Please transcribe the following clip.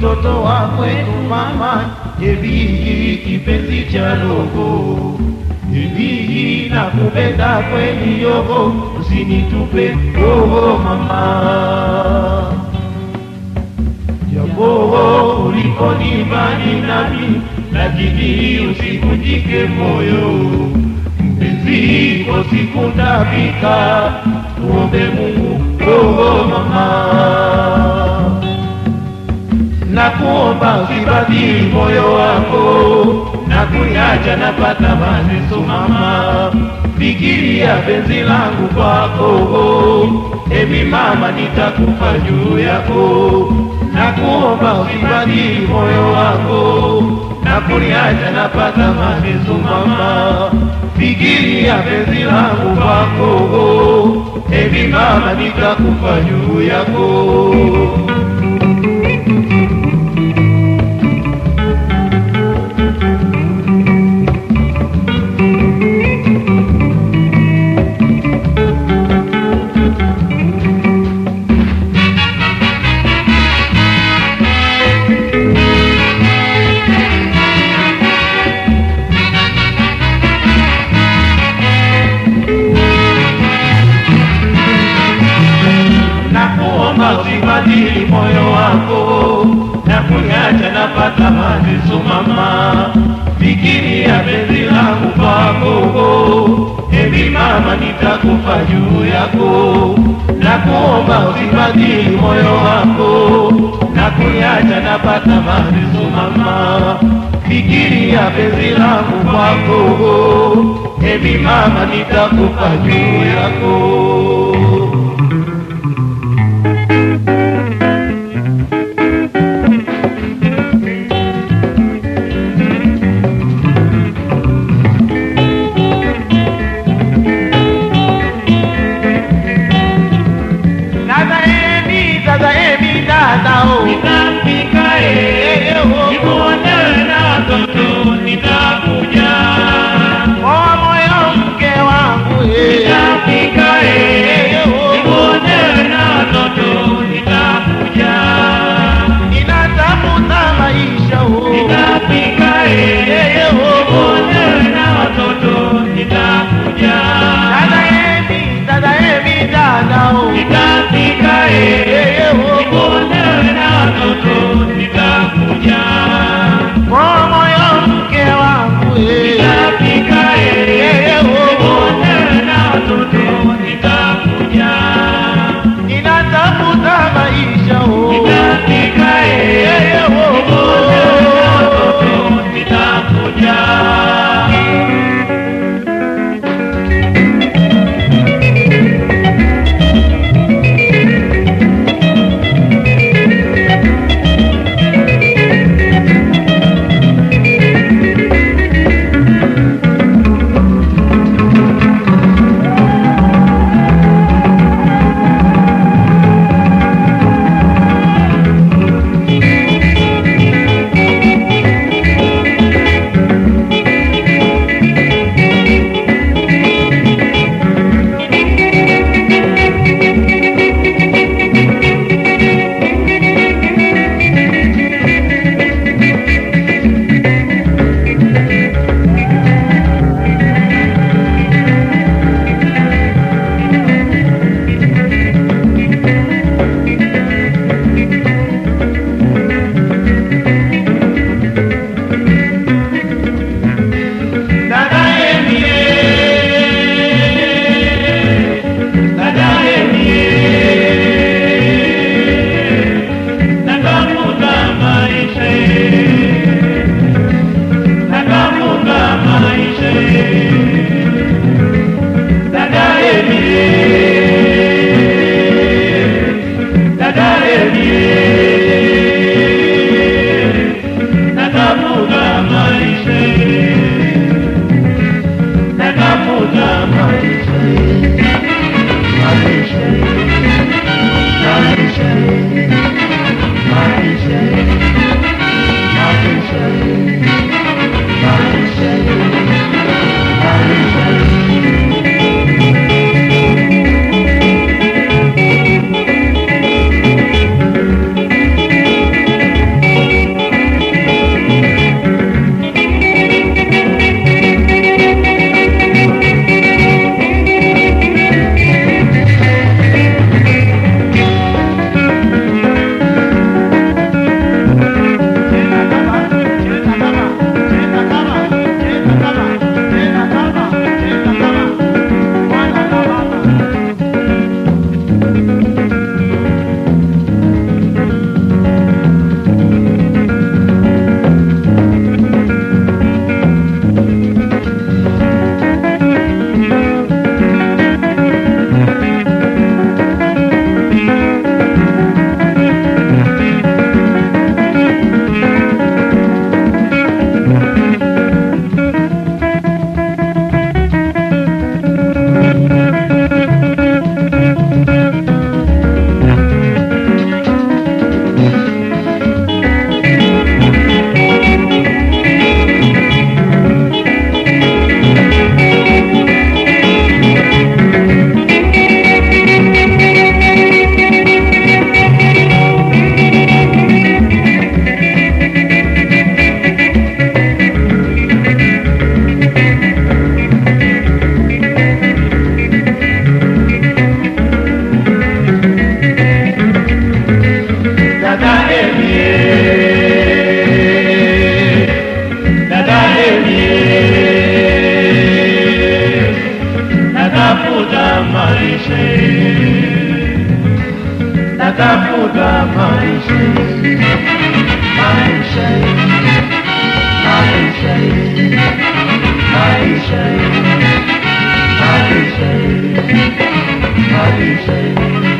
mtoto wa kwetu mama, Jebihi kipenzi cha roho, Jebihi nakupenda kweli yogo, usinitupe roho mama. Japo ulikoni mbali nami, lakini usikunjike moyo. Mpenzi, kwa siku ndabika, tuombe Mungu roho mama kuomba usibadili moyo wako na kuniacha napata mateso mama, fikiria penzi langu kwako, emi mama, nitakufa juu yako. Na kuomba usibadili moyo wako na kuniacha napata mateso mama, fikiria penzi langu kwako, emi mama, nitakufa juu yako. Kuomba usibadili moyo wako na kuniacha napata mateso mama, ya penzi langu kwako, ebi mama, nitakufa juu yako. Na kuomba usibadili moyo wako na kuniacha napata mateso mama, ya penzi langu kwako, ebi mama, nitakufa juu yako. 나가묘가 마이쉐 마이쉐 마이쉐 마이쉐 마이쉐 마이쉐 마이쉐